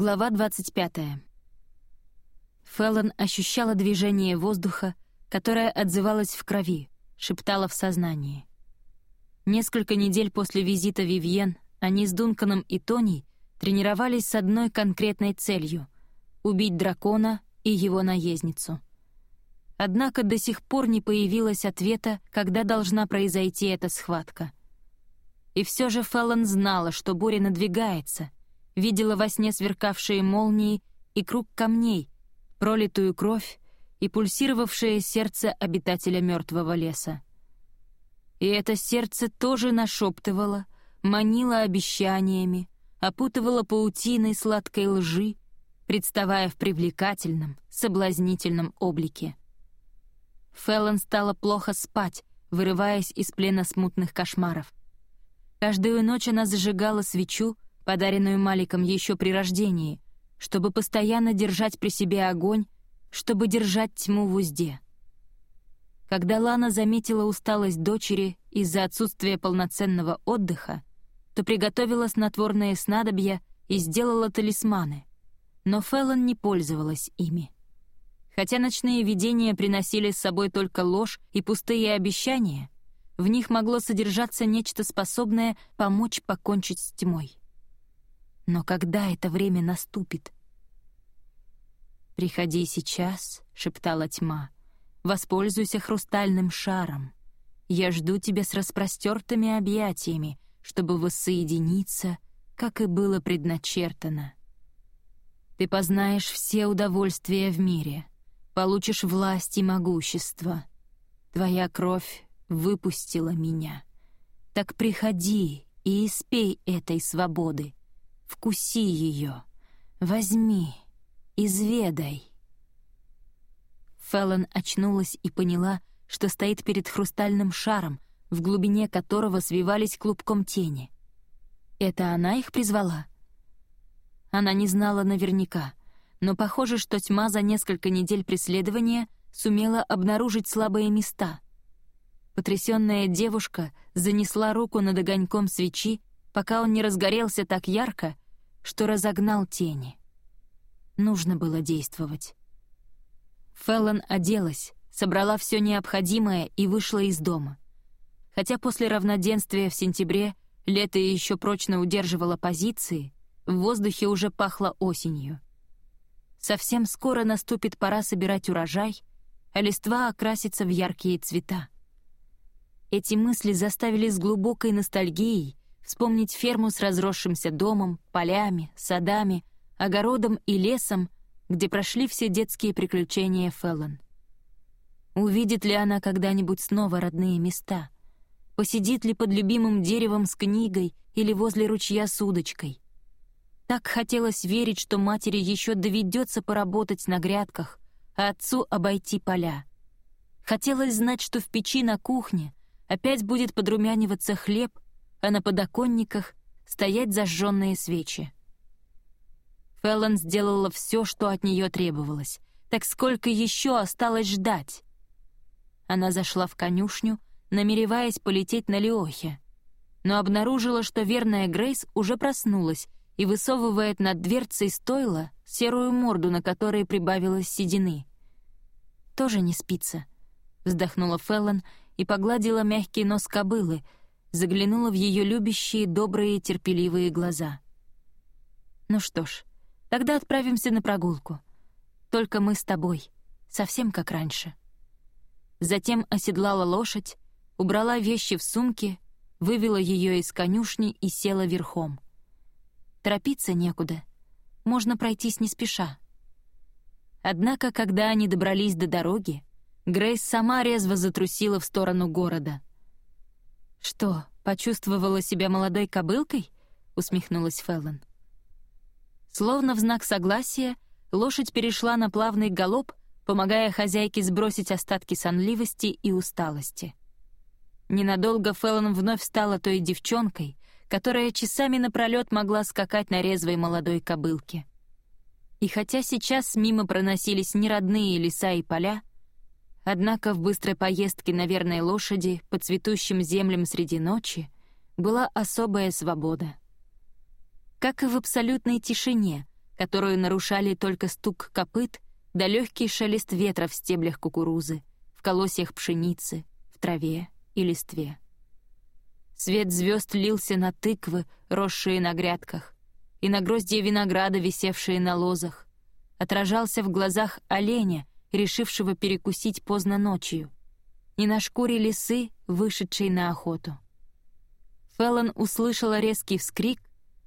Глава 25. Феллон ощущала движение воздуха, которое отзывалось в крови, шептало в сознании. Несколько недель после визита Вивьен они с Дунканом и Тони тренировались с одной конкретной целью — убить дракона и его наездницу. Однако до сих пор не появилось ответа, когда должна произойти эта схватка. И все же Феллон знала, что буря надвигается — видела во сне сверкавшие молнии и круг камней, пролитую кровь и пульсировавшее сердце обитателя мертвого леса. И это сердце тоже нашептывало, манило обещаниями, опутывало паутиной сладкой лжи, представая в привлекательном, соблазнительном облике. Феллон стала плохо спать, вырываясь из плена смутных кошмаров. Каждую ночь она зажигала свечу, подаренную Маликом еще при рождении, чтобы постоянно держать при себе огонь, чтобы держать тьму в узде. Когда Лана заметила усталость дочери из-за отсутствия полноценного отдыха, то приготовила снотворные снадобья и сделала талисманы. Но Феллон не пользовалась ими. Хотя ночные видения приносили с собой только ложь и пустые обещания, в них могло содержаться нечто способное помочь покончить с тьмой. Но когда это время наступит? «Приходи сейчас», — шептала тьма. «Воспользуйся хрустальным шаром. Я жду тебя с распростертыми объятиями, чтобы воссоединиться, как и было предначертано. Ты познаешь все удовольствия в мире, получишь власть и могущество. Твоя кровь выпустила меня. Так приходи и испей этой свободы. Вкуси ее, возьми, изведай. Феллон очнулась и поняла, что стоит перед хрустальным шаром, в глубине которого свивались клубком тени. Это она их призвала? Она не знала наверняка, но похоже, что тьма за несколько недель преследования сумела обнаружить слабые места. Потрясённая девушка занесла руку над огоньком свечи пока он не разгорелся так ярко, что разогнал тени. Нужно было действовать. Феллон оделась, собрала все необходимое и вышла из дома. Хотя после равноденствия в сентябре лето еще прочно удерживало позиции, в воздухе уже пахло осенью. Совсем скоро наступит пора собирать урожай, а листва окрасится в яркие цвета. Эти мысли заставили с глубокой ностальгией вспомнить ферму с разросшимся домом, полями, садами, огородом и лесом, где прошли все детские приключения Феллон. Увидит ли она когда-нибудь снова родные места? Посидит ли под любимым деревом с книгой или возле ручья с удочкой? Так хотелось верить, что матери еще доведется поработать на грядках, а отцу обойти поля. Хотелось знать, что в печи на кухне опять будет подрумяниваться хлеб, а на подоконниках стоять зажженные свечи. Феллон сделала все, что от нее требовалось. Так сколько еще осталось ждать? Она зашла в конюшню, намереваясь полететь на Леохе, но обнаружила, что верная Грейс уже проснулась и высовывает над дверцей стойла серую морду, на которой прибавилось седины. «Тоже не спится», — вздохнула Феллон и погладила мягкий нос кобылы, заглянула в ее любящие, добрые, терпеливые глаза. «Ну что ж, тогда отправимся на прогулку. Только мы с тобой, совсем как раньше». Затем оседлала лошадь, убрала вещи в сумки, вывела ее из конюшни и села верхом. Торопиться некуда, можно пройтись не спеша. Однако, когда они добрались до дороги, Грейс сама резво затрусила в сторону города — «Что, почувствовала себя молодой кобылкой?» — усмехнулась Феллон. Словно в знак согласия, лошадь перешла на плавный галоп, помогая хозяйке сбросить остатки сонливости и усталости. Ненадолго Феллон вновь стала той девчонкой, которая часами напролёт могла скакать на резвой молодой кобылке. И хотя сейчас мимо проносились неродные леса и поля, Однако в быстрой поездке на верной лошади по цветущим землям среди ночи была особая свобода. Как и в абсолютной тишине, которую нарушали только стук копыт да легкий шелест ветра в стеблях кукурузы, в колосьях пшеницы, в траве и листве. Свет звезд лился на тыквы, росшие на грядках, и на гроздья винограда, висевшие на лозах, отражался в глазах оленя, решившего перекусить поздно ночью, и на шкуре лисы, вышедшей на охоту. Феллон услышала резкий вскрик,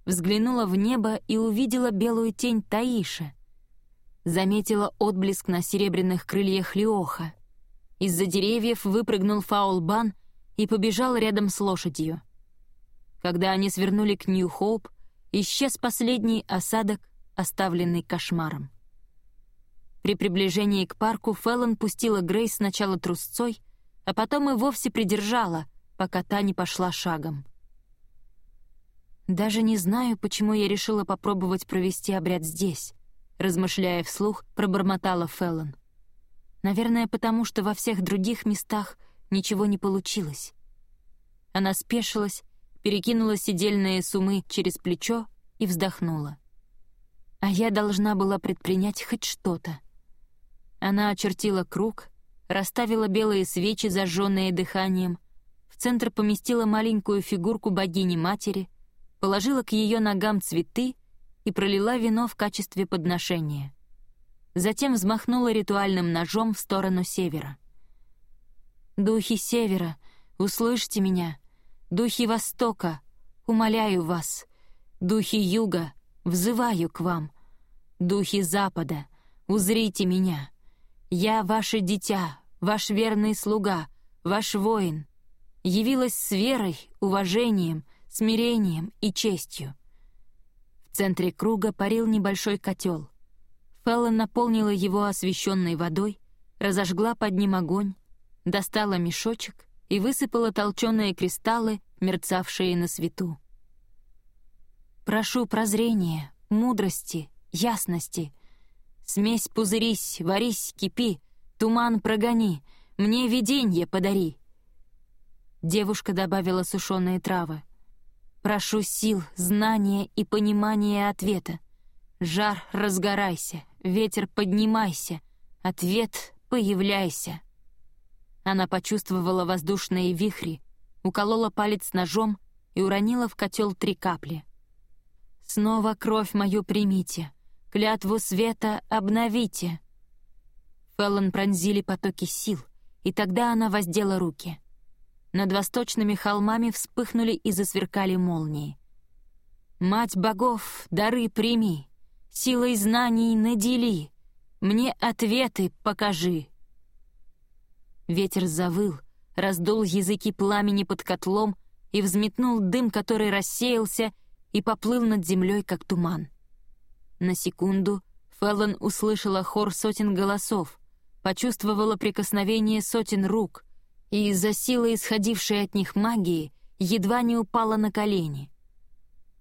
взглянула в небо и увидела белую тень Таиша. Заметила отблеск на серебряных крыльях Леоха. Из-за деревьев выпрыгнул Фаулбан и побежал рядом с лошадью. Когда они свернули к Нью-Хоуп, исчез последний осадок, оставленный кошмаром. При приближении к парку Феллон пустила Грейс сначала трусцой, а потом и вовсе придержала, пока та не пошла шагом. «Даже не знаю, почему я решила попробовать провести обряд здесь», размышляя вслух, пробормотала Феллон. «Наверное, потому что во всех других местах ничего не получилось». Она спешилась, перекинула сидельные сумы через плечо и вздохнула. А я должна была предпринять хоть что-то. Она очертила круг, расставила белые свечи, зажженные дыханием, в центр поместила маленькую фигурку богини-матери, положила к ее ногам цветы и пролила вино в качестве подношения. Затем взмахнула ритуальным ножом в сторону севера. «Духи севера, услышьте меня! Духи востока, умоляю вас! Духи юга, взываю к вам! Духи запада, узрите меня! Я ваше дитя, ваш верный слуга, ваш воин. Явилась с верой, уважением, смирением и честью. В центре круга парил небольшой котел. Феллон наполнила его освещенной водой, разожгла под ним огонь, достала мешочек и высыпала толченые кристаллы, мерцавшие на свету. «Прошу прозрения, мудрости, ясности. Смесь пузырись, варись, кипи, туман прогони, мне виденье подари». Девушка добавила сушеные травы. Прошу сил, знания и понимания ответа. Жар, разгорайся, ветер, поднимайся, ответ, появляйся. Она почувствовала воздушные вихри, уколола палец ножом и уронила в котел три капли. «Снова кровь мою примите, клятву света обновите». Феллон пронзили потоки сил, и тогда она воздела руки — над восточными холмами вспыхнули и засверкали молнии. «Мать богов, дары прими, силой знаний надели, мне ответы покажи». Ветер завыл, раздул языки пламени под котлом и взметнул дым, который рассеялся и поплыл над землей, как туман. На секунду Феллон услышала хор сотен голосов, почувствовала прикосновение сотен рук — и из-за силы, исходившей от них магии, едва не упала на колени.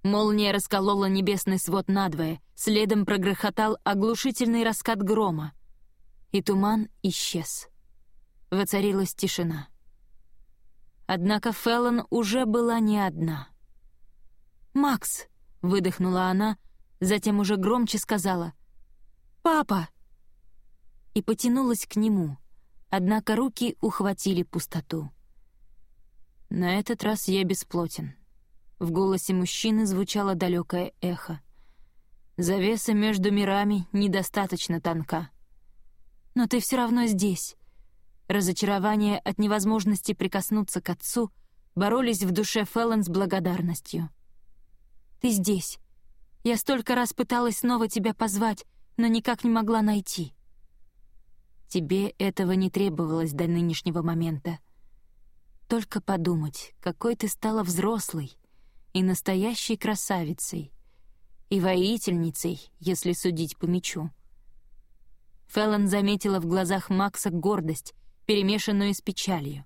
Молния расколола небесный свод надвое, следом прогрохотал оглушительный раскат грома, и туман исчез. Воцарилась тишина. Однако Феллон уже была не одна. «Макс!» — выдохнула она, затем уже громче сказала «Папа!» и потянулась к нему — однако руки ухватили пустоту. На этот раз я бесплотен. В голосе мужчины звучало далекое эхо. Завеса между мирами недостаточно тонка. Но ты все равно здесь. Разочарование от невозможности прикоснуться к отцу боролись в душе Феллон с благодарностью. «Ты здесь. Я столько раз пыталась снова тебя позвать, но никак не могла найти. Тебе этого не требовалось до нынешнего момента. Только подумать, какой ты стала взрослой и настоящей красавицей, и воительницей, если судить по мечу. Феллон заметила в глазах Макса гордость, перемешанную с печалью.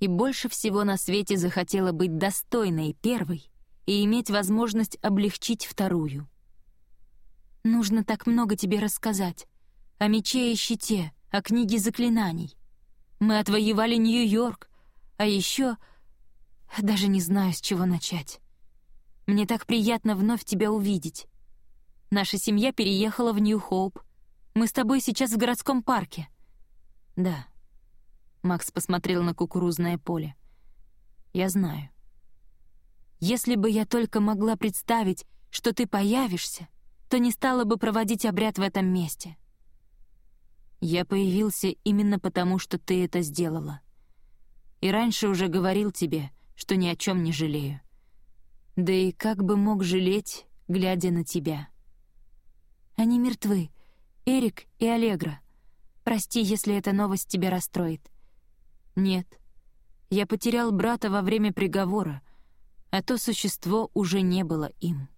И больше всего на свете захотела быть достойной первой и иметь возможность облегчить вторую. «Нужно так много тебе рассказать. О мече и щите, о книге заклинаний. Мы отвоевали Нью-Йорк, а еще... Даже не знаю, с чего начать. Мне так приятно вновь тебя увидеть. Наша семья переехала в Нью-Хоуп. Мы с тобой сейчас в городском парке». «Да». Макс посмотрел на кукурузное поле. «Я знаю. Если бы я только могла представить, что ты появишься, то не стала бы проводить обряд в этом месте. Я появился именно потому, что ты это сделала. И раньше уже говорил тебе, что ни о чем не жалею. Да и как бы мог жалеть, глядя на тебя? Они мертвы, Эрик и Аллегра. Прости, если эта новость тебя расстроит. Нет. Я потерял брата во время приговора, а то существо уже не было им.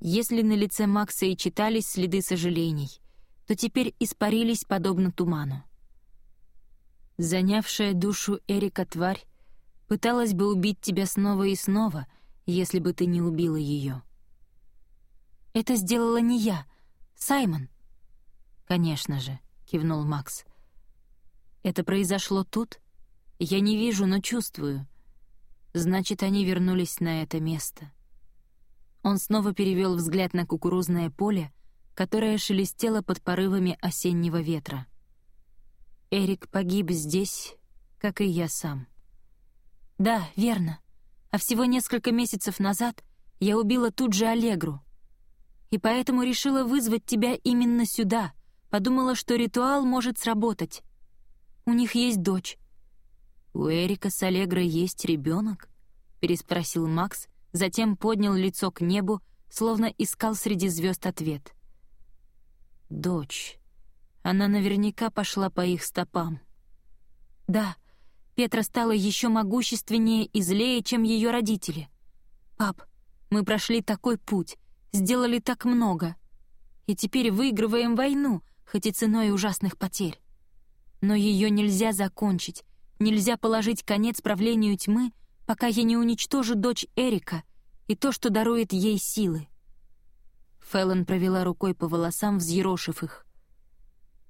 Если на лице Макса и читались следы сожалений, то теперь испарились подобно туману. Занявшая душу Эрика тварь пыталась бы убить тебя снова и снова, если бы ты не убила ее. «Это сделала не я, Саймон». «Конечно же», — кивнул Макс. «Это произошло тут? Я не вижу, но чувствую. Значит, они вернулись на это место». Он снова перевел взгляд на кукурузное поле, которое шелестело под порывами осеннего ветра. Эрик погиб здесь, как и я сам. Да, верно. А всего несколько месяцев назад я убила тут же Аллегру. И поэтому решила вызвать тебя именно сюда. Подумала, что ритуал может сработать. У них есть дочь. «У Эрика с Аллегрой есть ребенок? переспросил Макс, затем поднял лицо к небу, словно искал среди звезд ответ — Дочь. Она наверняка пошла по их стопам. Да, Петра стала еще могущественнее и злее, чем ее родители. Пап, мы прошли такой путь, сделали так много. И теперь выигрываем войну, хоть и ценой ужасных потерь. Но ее нельзя закончить, нельзя положить конец правлению тьмы, пока я не уничтожу дочь Эрика и то, что дарует ей силы. Фэллон провела рукой по волосам, взъерошив их.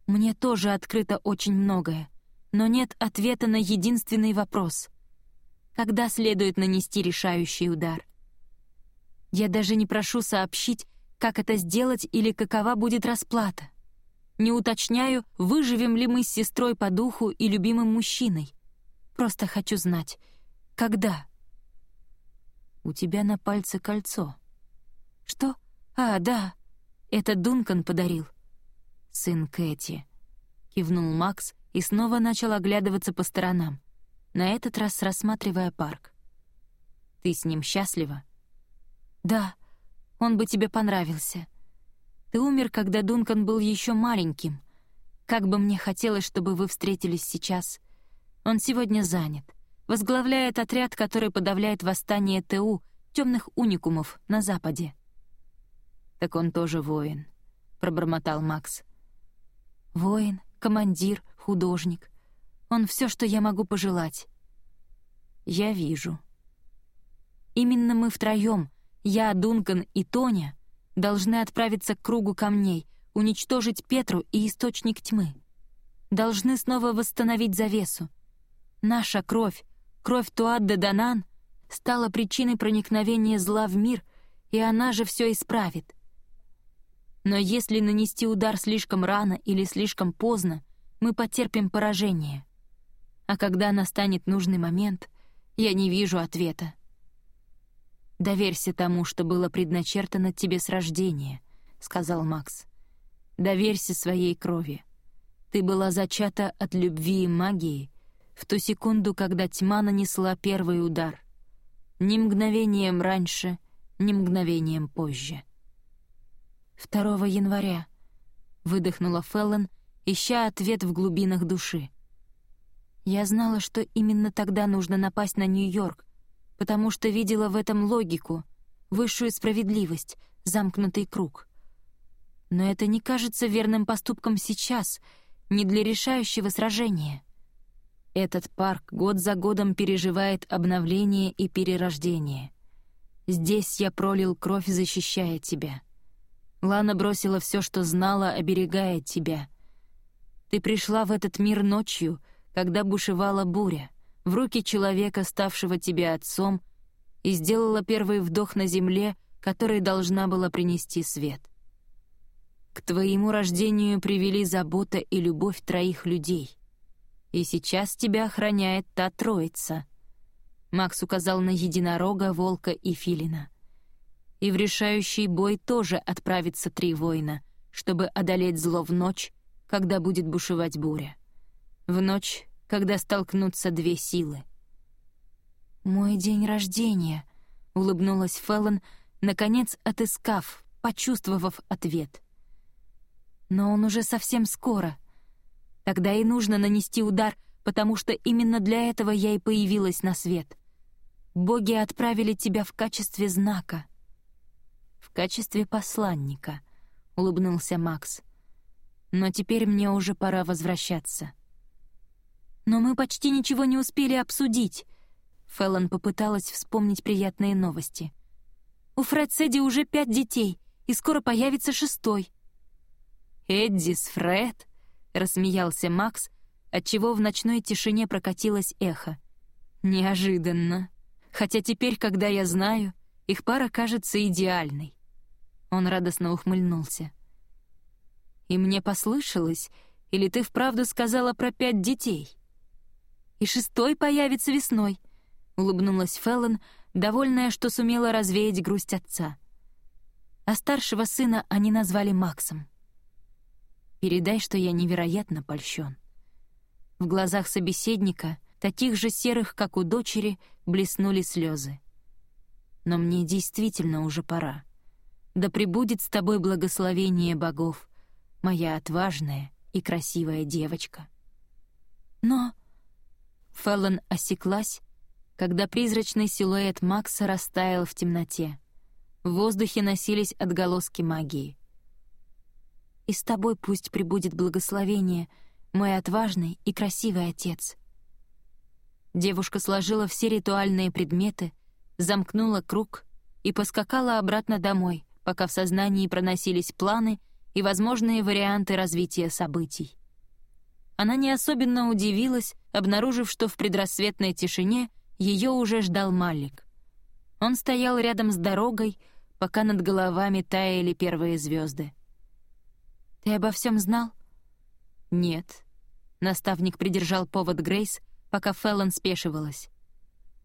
«Мне тоже открыто очень многое, но нет ответа на единственный вопрос. Когда следует нанести решающий удар? Я даже не прошу сообщить, как это сделать или какова будет расплата. Не уточняю, выживем ли мы с сестрой по духу и любимым мужчиной. Просто хочу знать, когда?» «У тебя на пальце кольцо». «Что?» «А, да, это Дункан подарил». «Сын Кэти», — кивнул Макс и снова начал оглядываться по сторонам, на этот раз рассматривая парк. «Ты с ним счастлива?» «Да, он бы тебе понравился. Ты умер, когда Дункан был еще маленьким. Как бы мне хотелось, чтобы вы встретились сейчас. Он сегодня занят, возглавляет отряд, который подавляет восстание ТУ, темных уникумов, на Западе. «Так он тоже воин», — пробормотал Макс. «Воин, командир, художник. Он все, что я могу пожелать». «Я вижу». «Именно мы втроем, я, Дункан и Тоня, должны отправиться к кругу камней, уничтожить Петру и Источник Тьмы. Должны снова восстановить завесу. Наша кровь, кровь Туадде Данан, стала причиной проникновения зла в мир, и она же все исправит. Но если нанести удар слишком рано или слишком поздно, мы потерпим поражение. А когда настанет нужный момент, я не вижу ответа. «Доверься тому, что было предначертано тебе с рождения», — сказал Макс. «Доверься своей крови. Ты была зачата от любви и магии в ту секунду, когда тьма нанесла первый удар. Ни мгновением раньше, ни мгновением позже». 2 января», — выдохнула Феллон, ища ответ в глубинах души. «Я знала, что именно тогда нужно напасть на Нью-Йорк, потому что видела в этом логику, высшую справедливость, замкнутый круг. Но это не кажется верным поступком сейчас, не для решающего сражения». Этот парк год за годом переживает обновление и перерождение. Здесь я пролил кровь, защищая тебя. Лана бросила все, что знала, оберегая тебя. Ты пришла в этот мир ночью, когда бушевала буря, в руки человека, ставшего тебе отцом, и сделала первый вдох на земле, которой должна была принести свет. К твоему рождению привели забота и любовь троих людей. И сейчас тебя охраняет та троица. Макс указал на единорога, волка и филина. И в решающий бой тоже отправится три воина, чтобы одолеть зло в ночь, когда будет бушевать буря. В ночь, когда столкнутся две силы. «Мой день рождения», — улыбнулась Феллон, наконец отыскав, почувствовав ответ. Но он уже совсем скоро. Тогда и нужно нанести удар, потому что именно для этого я и появилась на свет. Боги отправили тебя в качестве знака. В качестве посланника, — улыбнулся Макс. Но теперь мне уже пора возвращаться. Но мы почти ничего не успели обсудить. Феллон попыталась вспомнить приятные новости. У Фред Сэдди уже пять детей, и скоро появится шестой. «Эдди с Фред?» — рассмеялся Макс, отчего в ночной тишине прокатилось эхо. «Неожиданно. Хотя теперь, когда я знаю, их пара кажется идеальной». Он радостно ухмыльнулся. «И мне послышалось, или ты вправду сказала про пять детей?» «И шестой появится весной», — улыбнулась Феллон, довольная, что сумела развеять грусть отца. А старшего сына они назвали Максом. Передай, что я невероятно польщен». В глазах собеседника, таких же серых, как у дочери, блеснули слезы. «Но мне действительно уже пора. Да пребудет с тобой благословение богов, моя отважная и красивая девочка». «Но...» Феллон осеклась, когда призрачный силуэт Макса растаял в темноте. В воздухе носились отголоски магии и с тобой пусть прибудет благословение, мой отважный и красивый отец». Девушка сложила все ритуальные предметы, замкнула круг и поскакала обратно домой, пока в сознании проносились планы и возможные варианты развития событий. Она не особенно удивилась, обнаружив, что в предрассветной тишине ее уже ждал Малик. Он стоял рядом с дорогой, пока над головами таяли первые звезды. «Ты обо всем знал?» «Нет». Наставник придержал повод Грейс, пока Феллон спешивалась.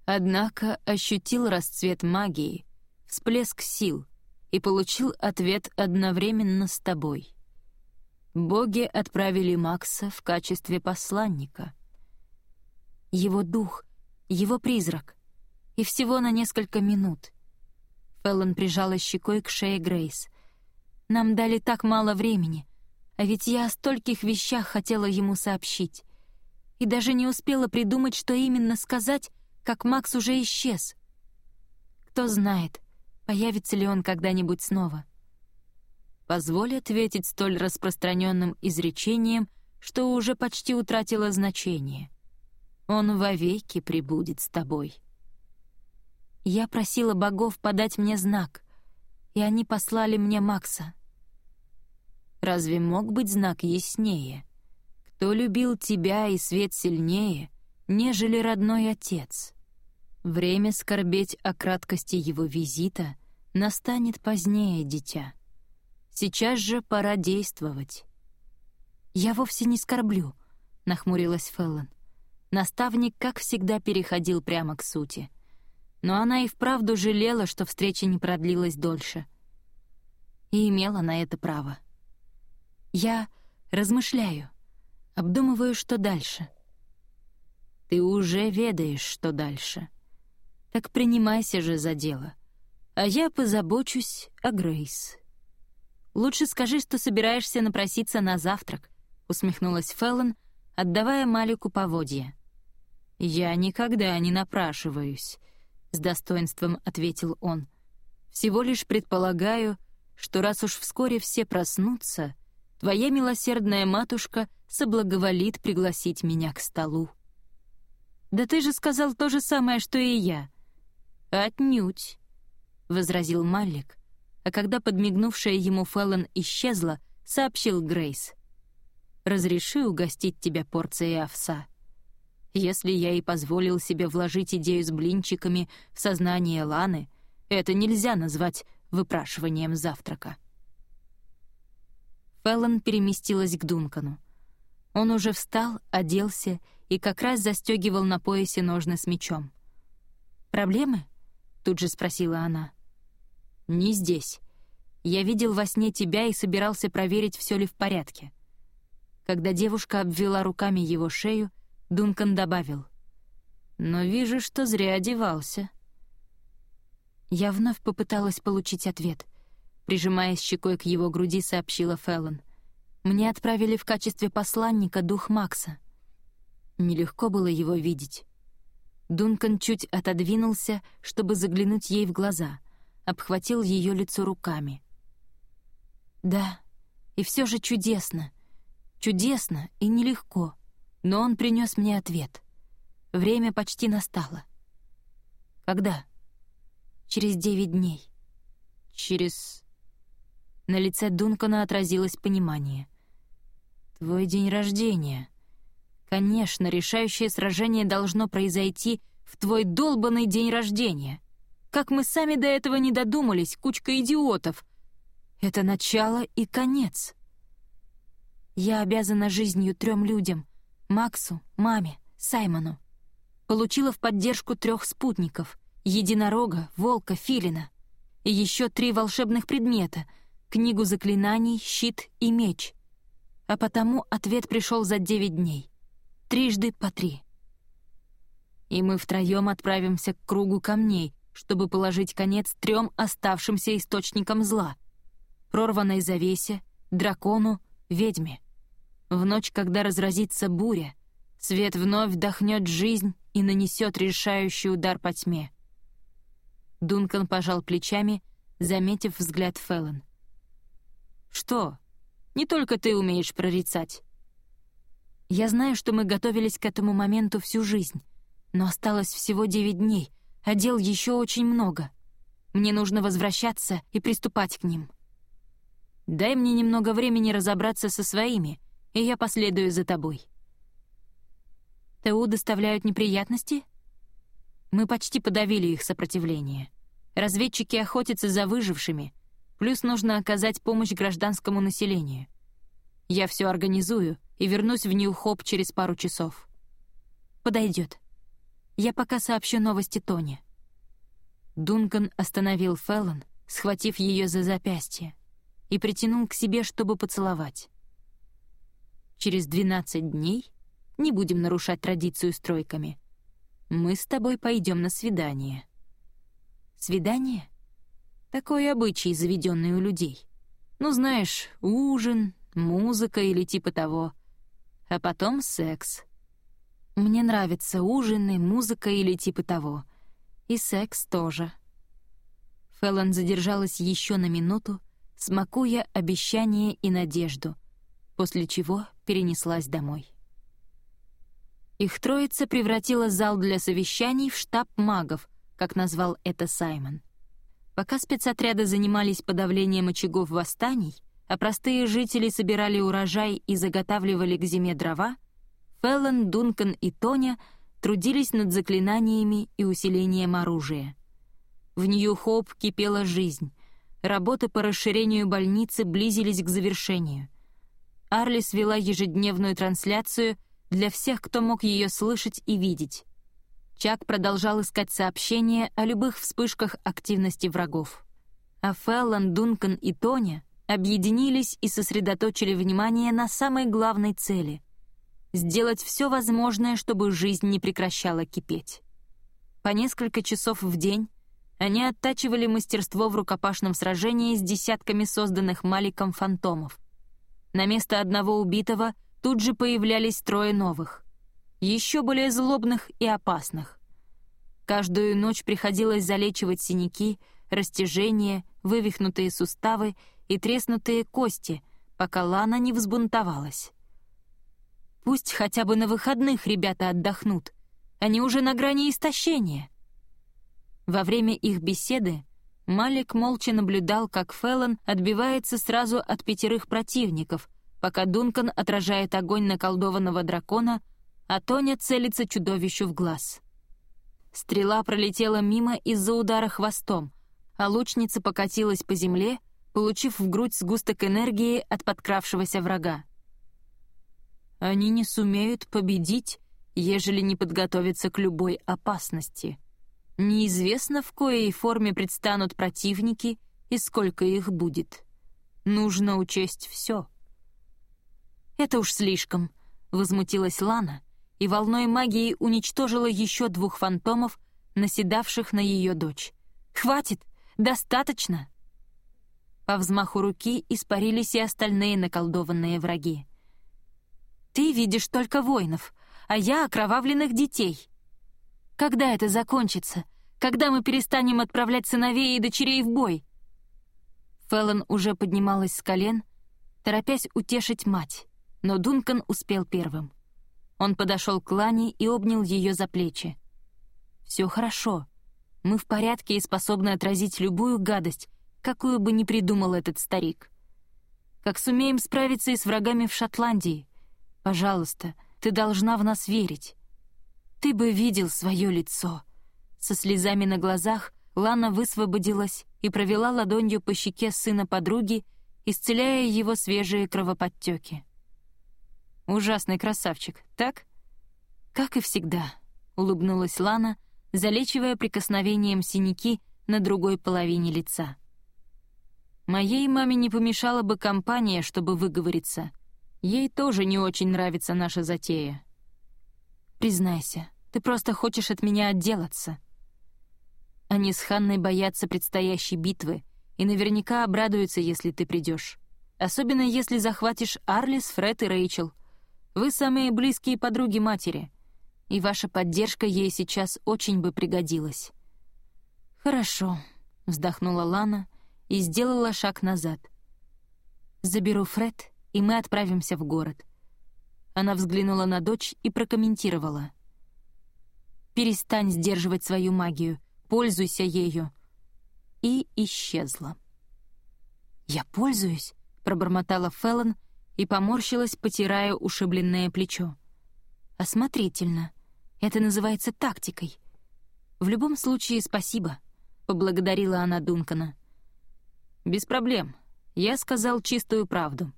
Однако ощутил расцвет магии, всплеск сил и получил ответ одновременно с тобой. Боги отправили Макса в качестве посланника. Его дух, его призрак. И всего на несколько минут. Феллон прижала щекой к шее Грейс. Нам дали так мало времени, а ведь я о стольких вещах хотела ему сообщить. И даже не успела придумать, что именно сказать, как Макс уже исчез. Кто знает, появится ли он когда-нибудь снова. Позволь ответить столь распространенным изречением, что уже почти утратило значение. Он вовеки прибудет с тобой. Я просила богов подать мне знак, и они послали мне Макса. Разве мог быть знак яснее? Кто любил тебя и свет сильнее, нежели родной отец? Время скорбеть о краткости его визита настанет позднее, дитя. Сейчас же пора действовать. «Я вовсе не скорблю», — нахмурилась Феллон. Наставник, как всегда, переходил прямо к сути. Но она и вправду жалела, что встреча не продлилась дольше. И имела на это право. Я размышляю, обдумываю, что дальше. Ты уже ведаешь, что дальше. Так принимайся же за дело. А я позабочусь о Грейс. Лучше скажи, что собираешься напроситься на завтрак, усмехнулась Феллон, отдавая Малику поводья. «Я никогда не напрашиваюсь», — с достоинством ответил он. «Всего лишь предполагаю, что раз уж вскоре все проснутся, твоя милосердная матушка соблаговолит пригласить меня к столу». «Да ты же сказал то же самое, что и я». «Отнюдь», — возразил Маллик, а когда подмигнувшая ему Феллон исчезла, сообщил Грейс. «Разреши угостить тебя порцией овса. Если я и позволил себе вложить идею с блинчиками в сознание Ланы, это нельзя назвать выпрашиванием завтрака. Феллон переместилась к Дункану. Он уже встал, оделся и как раз застегивал на поясе ножны с мечом. «Проблемы?» — тут же спросила она. «Не здесь. Я видел во сне тебя и собирался проверить, все ли в порядке». Когда девушка обвела руками его шею, Дункан добавил. «Но вижу, что зря одевался». Я вновь попыталась получить ответ. Прижимаясь щекой к его груди, сообщила Феллон. «Мне отправили в качестве посланника дух Макса». Нелегко было его видеть. Дункан чуть отодвинулся, чтобы заглянуть ей в глаза, обхватил ее лицо руками. «Да, и все же чудесно. Чудесно и нелегко, но он принес мне ответ. Время почти настало». «Когда?» Через девять дней. Через... На лице Дункана отразилось понимание. «Твой день рождения. Конечно, решающее сражение должно произойти в твой долбанный день рождения. Как мы сами до этого не додумались, кучка идиотов. Это начало и конец. Я обязана жизнью трем людям — Максу, маме, Саймону. Получила в поддержку трех спутников — единорога, волка, филина. И еще три волшебных предмета — книгу заклинаний, щит и меч. А потому ответ пришел за девять дней. Трижды по три. И мы втроем отправимся к кругу камней, чтобы положить конец трем оставшимся источникам зла — прорванной завесе, дракону, ведьме. В ночь, когда разразится буря, свет вновь вдохнет жизнь и нанесет решающий удар по тьме. Дункан пожал плечами, заметив взгляд Феллон. «Что? Не только ты умеешь прорицать». «Я знаю, что мы готовились к этому моменту всю жизнь, но осталось всего девять дней, а дел еще очень много. Мне нужно возвращаться и приступать к ним. Дай мне немного времени разобраться со своими, и я последую за тобой». «ТУ доставляют неприятности?» Мы почти подавили их сопротивление. Разведчики охотятся за выжившими, плюс нужно оказать помощь гражданскому населению. Я все организую и вернусь в Нью-Хоп через пару часов. Подойдет. Я пока сообщу новости Тони. Дункан остановил Феллон, схватив ее за запястье, и притянул к себе, чтобы поцеловать. Через 12 дней, не будем нарушать традицию стройками, мы с тобой пойдем на свидание. Свидание? Такой обычай, заведенный у людей. Ну, знаешь, ужин, музыка или типа того. А потом секс. Мне нравятся ужины, музыка или типа того. И секс тоже. Феллон задержалась еще на минуту, смакуя обещание и надежду, после чего перенеслась домой. Их троица превратила зал для совещаний в штаб магов, как назвал это Саймон. Пока спецотряды занимались подавлением очагов восстаний, а простые жители собирали урожай и заготавливали к зиме дрова, Феллон, Дункан и Тоня трудились над заклинаниями и усилением оружия. В Нью-Хоуп кипела жизнь. Работы по расширению больницы близились к завершению. Арлис вела ежедневную трансляцию для всех, кто мог ее слышать и видеть. Чак продолжал искать сообщения о любых вспышках активности врагов. А Феллон, Дункан и Тоня объединились и сосредоточили внимание на самой главной цели — сделать все возможное, чтобы жизнь не прекращала кипеть. По несколько часов в день они оттачивали мастерство в рукопашном сражении с десятками созданных Маликом фантомов. На место одного убитого тут же появлялись трое новых еще более злобных и опасных. Каждую ночь приходилось залечивать синяки, растяжения, вывихнутые суставы и треснутые кости, пока Лана не взбунтовалась. Пусть хотя бы на выходных ребята отдохнут, они уже на грани истощения. Во время их беседы Малик молча наблюдал, как Феллон отбивается сразу от пятерых противников, пока Дункан отражает огонь наколдованного дракона — а Тоня целится чудовищу в глаз. Стрела пролетела мимо из-за удара хвостом, а лучница покатилась по земле, получив в грудь сгусток энергии от подкравшегося врага. «Они не сумеют победить, ежели не подготовятся к любой опасности. Неизвестно, в коей форме предстанут противники и сколько их будет. Нужно учесть все». «Это уж слишком», — возмутилась Лана, и волной магии уничтожила еще двух фантомов, наседавших на ее дочь. «Хватит! Достаточно!» По взмаху руки испарились и остальные наколдованные враги. «Ты видишь только воинов, а я — окровавленных детей. Когда это закончится? Когда мы перестанем отправлять сыновей и дочерей в бой?» Феллон уже поднималась с колен, торопясь утешить мать, но Дункан успел первым. Он подошел к Лане и обнял ее за плечи. «Все хорошо. Мы в порядке и способны отразить любую гадость, какую бы ни придумал этот старик. Как сумеем справиться и с врагами в Шотландии? Пожалуйста, ты должна в нас верить. Ты бы видел свое лицо». Со слезами на глазах Лана высвободилась и провела ладонью по щеке сына подруги, исцеляя его свежие кровоподтеки. Ужасный красавчик, так? Как и всегда, улыбнулась Лана, залечивая прикосновением синяки на другой половине лица. Моей маме не помешала бы компания, чтобы выговориться. Ей тоже не очень нравится наша затея. Признайся, ты просто хочешь от меня отделаться. Они с Ханной боятся предстоящей битвы и наверняка обрадуются, если ты придешь. Особенно если захватишь Арлис, Фред и Рэйчел — вы самые близкие подруги матери, и ваша поддержка ей сейчас очень бы пригодилась». «Хорошо», — вздохнула Лана и сделала шаг назад. «Заберу Фред, и мы отправимся в город». Она взглянула на дочь и прокомментировала. «Перестань сдерживать свою магию, пользуйся ею». И исчезла. «Я пользуюсь», — пробормотала Феллон, — и поморщилась, потирая ушибленное плечо. «Осмотрительно. Это называется тактикой. В любом случае, спасибо», — поблагодарила она Дункана. «Без проблем. Я сказал чистую правду».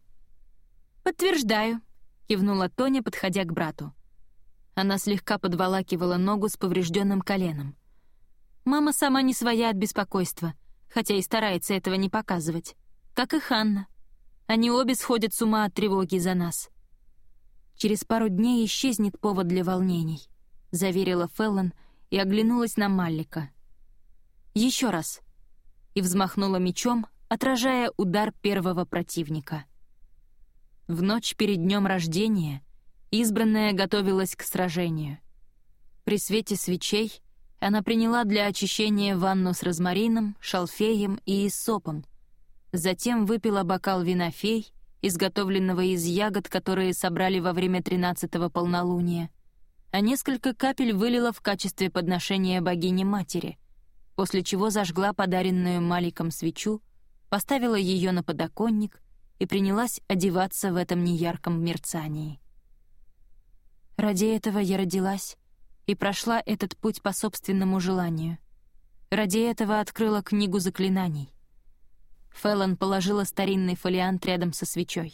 «Подтверждаю», — кивнула Тоня, подходя к брату. Она слегка подволакивала ногу с поврежденным коленом. Мама сама не своя от беспокойства, хотя и старается этого не показывать. Как и Ханна. Они обе сходят с ума от тревоги за нас. Через пару дней исчезнет повод для волнений», — заверила Феллон и оглянулась на Маллика. «Еще раз!» и взмахнула мечом, отражая удар первого противника. В ночь перед днем рождения избранная готовилась к сражению. При свете свечей она приняла для очищения ванну с розмарином, шалфеем и иссопом, Затем выпила бокал вина фей, изготовленного из ягод, которые собрали во время тринадцатого полнолуния, а несколько капель вылила в качестве подношения богине-матери, после чего зажгла подаренную Маликом свечу, поставила ее на подоконник и принялась одеваться в этом неярком мерцании. Ради этого я родилась и прошла этот путь по собственному желанию. Ради этого открыла книгу заклинаний. Феллон положила старинный фолиант рядом со свечой.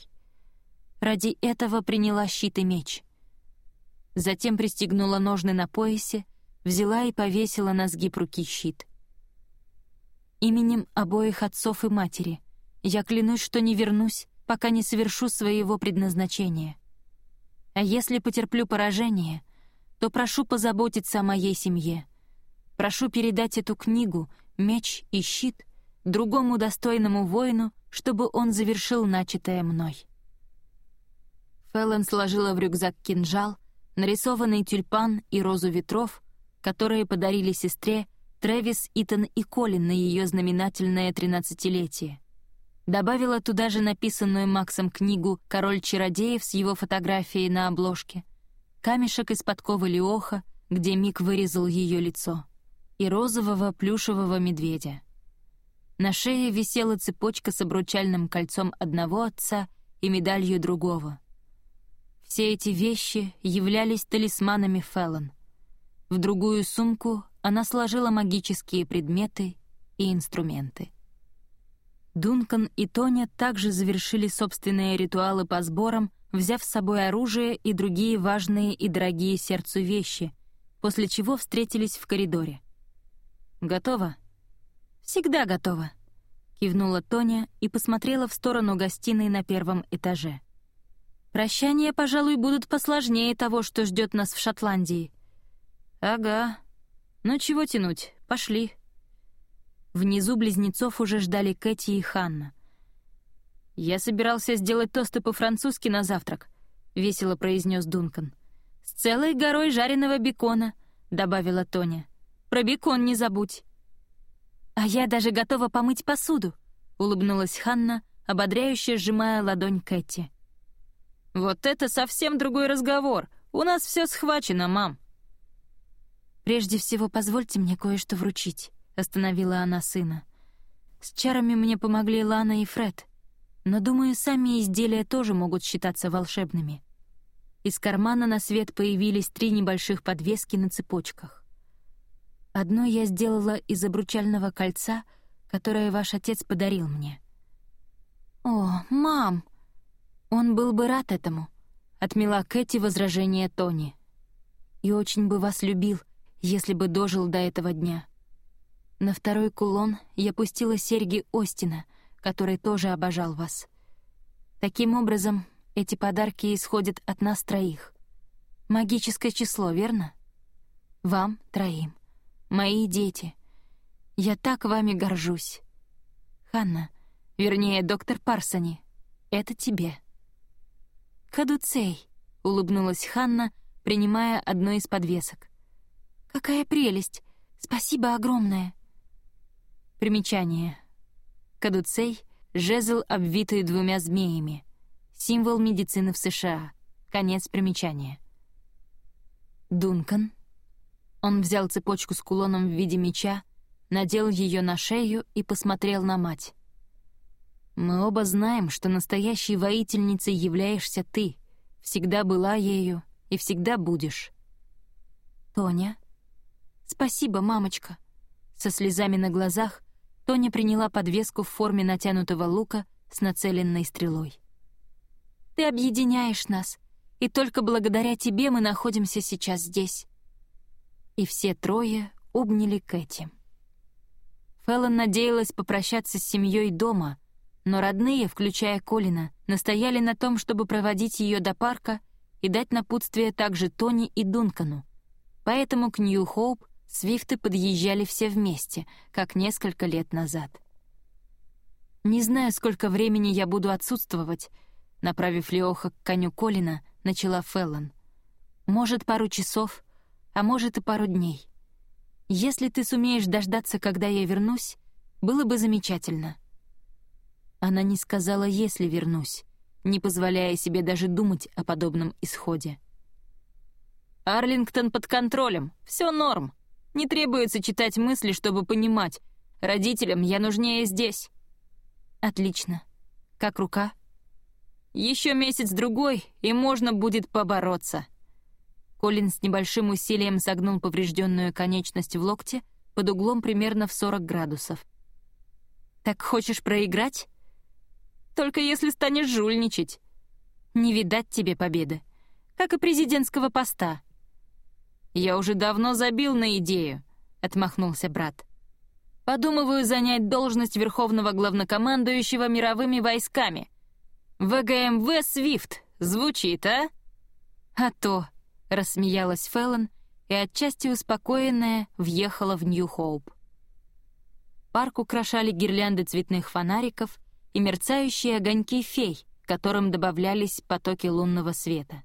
Ради этого приняла щит и меч. Затем пристегнула ножны на поясе, взяла и повесила на сгиб руки щит. Именем обоих отцов и матери я клянусь, что не вернусь, пока не совершу своего предназначения. А если потерплю поражение, то прошу позаботиться о моей семье. Прошу передать эту книгу, меч и щит — другому достойному воину, чтобы он завершил начатое мной. Феллон сложила в рюкзак кинжал, нарисованный тюльпан и розу ветров, которые подарили сестре Трэвис, Итан и Колин на ее знаменательное тринадцатилетие. Добавила туда же написанную Максом книгу «Король чародеев» с его фотографией на обложке, камешек из подковы Леоха, где Мик вырезал ее лицо, и розового плюшевого медведя. На шее висела цепочка с обручальным кольцом одного отца и медалью другого. Все эти вещи являлись талисманами Феллон. В другую сумку она сложила магические предметы и инструменты. Дункан и Тоня также завершили собственные ритуалы по сборам, взяв с собой оружие и другие важные и дорогие сердцу вещи, после чего встретились в коридоре. «Готово?» «Всегда готово», — кивнула Тоня и посмотрела в сторону гостиной на первом этаже. «Прощания, пожалуй, будут посложнее того, что ждет нас в Шотландии». «Ага. Ну чего тянуть? Пошли». Внизу близнецов уже ждали Кэти и Ханна. «Я собирался сделать тосты по-французски на завтрак», — весело произнес Дункан. «С целой горой жареного бекона», — добавила Тоня. «Про бекон не забудь». «А я даже готова помыть посуду», — улыбнулась Ханна, ободряюще сжимая ладонь Кэти. «Вот это совсем другой разговор. У нас все схвачено, мам». «Прежде всего, позвольте мне кое-что вручить», — остановила она сына. «С чарами мне помогли Лана и Фред но, думаю, сами изделия тоже могут считаться волшебными. Из кармана на свет появились три небольших подвески на цепочках. Одно я сделала из обручального кольца, которое ваш отец подарил мне. «О, мам!» Он был бы рад этому, — отмела Кэти возражение Тони. «И очень бы вас любил, если бы дожил до этого дня». На второй кулон я пустила серьги Остина — который тоже обожал вас. Таким образом, эти подарки исходят от нас троих. Магическое число, верно? Вам троим. Мои дети. Я так вами горжусь. Ханна, вернее, доктор Парсони, это тебе. «Кадуцей», — улыбнулась Ханна, принимая одну из подвесок. «Какая прелесть! Спасибо огромное!» Примечание. Кадуцей — жезл, обвитый двумя змеями. Символ медицины в США. Конец примечания. Дункан. Он взял цепочку с кулоном в виде меча, надел ее на шею и посмотрел на мать. «Мы оба знаем, что настоящей воительницей являешься ты, всегда была ею и всегда будешь». «Тоня?» «Спасибо, мамочка». Со слезами на глазах Тоня приняла подвеску в форме натянутого лука с нацеленной стрелой. «Ты объединяешь нас, и только благодаря тебе мы находимся сейчас здесь». И все трое обняли Кэти. Феллон надеялась попрощаться с семьей дома, но родные, включая Колина, настояли на том, чтобы проводить ее до парка и дать напутствие также Тони и Дункану. Поэтому к Нью-Хоуп Свифты подъезжали все вместе, как несколько лет назад. «Не знаю, сколько времени я буду отсутствовать», направив Леоха к коню Колина, начала Феллон. «Может, пару часов, а может и пару дней. Если ты сумеешь дождаться, когда я вернусь, было бы замечательно». Она не сказала «если вернусь», не позволяя себе даже думать о подобном исходе. «Арлингтон под контролем, все норм», не требуется читать мысли, чтобы понимать. Родителям я нужнее здесь». «Отлично. Как рука?» Еще месяц-другой, и можно будет побороться». Колин с небольшим усилием согнул поврежденную конечность в локте под углом примерно в 40 градусов. «Так хочешь проиграть?» «Только если станешь жульничать. Не видать тебе победы. Как и президентского поста. «Я уже давно забил на идею», — отмахнулся брат. «Подумываю занять должность верховного главнокомандующего мировыми войсками. ВГМВ «Свифт» звучит, а?» «А то», — рассмеялась Феллон и, отчасти успокоенная, въехала в Нью-Хоуп. Парк украшали гирлянды цветных фонариков и мерцающие огоньки фей, которым добавлялись потоки лунного света.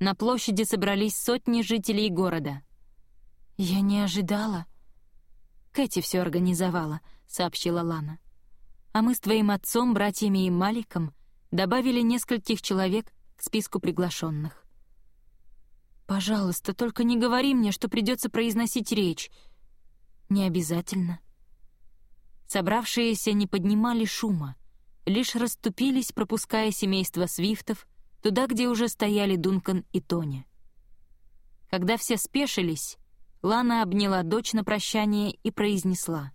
На площади собрались сотни жителей города. «Я не ожидала». «Кэти все организовала», — сообщила Лана. «А мы с твоим отцом, братьями и Маликом добавили нескольких человек к списку приглашенных. «Пожалуйста, только не говори мне, что придется произносить речь». «Не обязательно». Собравшиеся не поднимали шума, лишь расступились, пропуская семейство свифтов туда, где уже стояли Дункан и Тони. Когда все спешились, Лана обняла дочь на прощание и произнесла.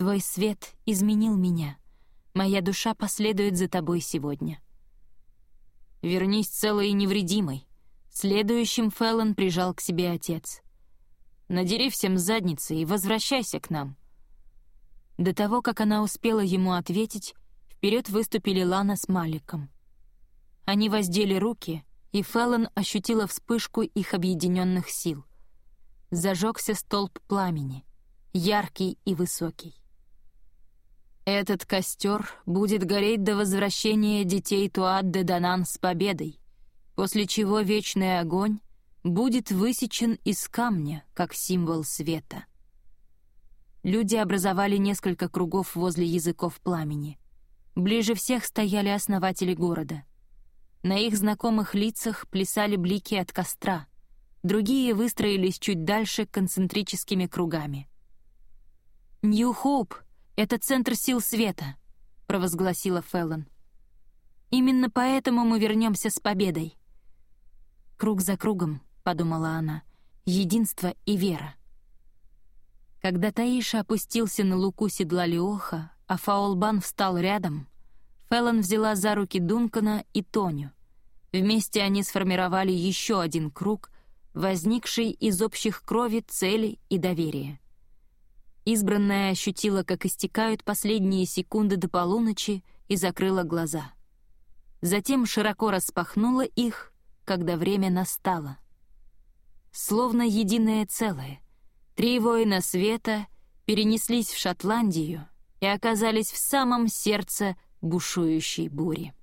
Твой свет изменил меня. Моя душа последует за тобой сегодня. Вернись целой и невредимой. Следующим Феллон прижал к себе отец. Надери всем задницы и возвращайся к нам. До того, как она успела ему ответить, вперед выступили Лана с Маликом. Они воздели руки, и Феллон ощутила вспышку их объединенных сил. Зажегся столб пламени, яркий и высокий. Этот костер будет гореть до возвращения детей Туат-де-Данан с победой, после чего вечный огонь будет высечен из камня, как символ света. Люди образовали несколько кругов возле языков пламени. Ближе всех стояли основатели города. На их знакомых лицах плясали блики от костра, другие выстроились чуть дальше концентрическими кругами. «Нью-Хоуп — это центр сил света», — провозгласила Феллон. «Именно поэтому мы вернемся с победой». «Круг за кругом», — подумала она, — «единство и вера». Когда Таиша опустился на луку седла Леоха, а Фаулбан встал рядом, Феллон взяла за руки Дункана и Тоню. Вместе они сформировали еще один круг, возникший из общих крови, цели и доверия. Избранная ощутила, как истекают последние секунды до полуночи, и закрыла глаза. Затем широко распахнула их, когда время настало. Словно единое целое, три воина света перенеслись в Шотландию и оказались в самом сердце бушующей бури.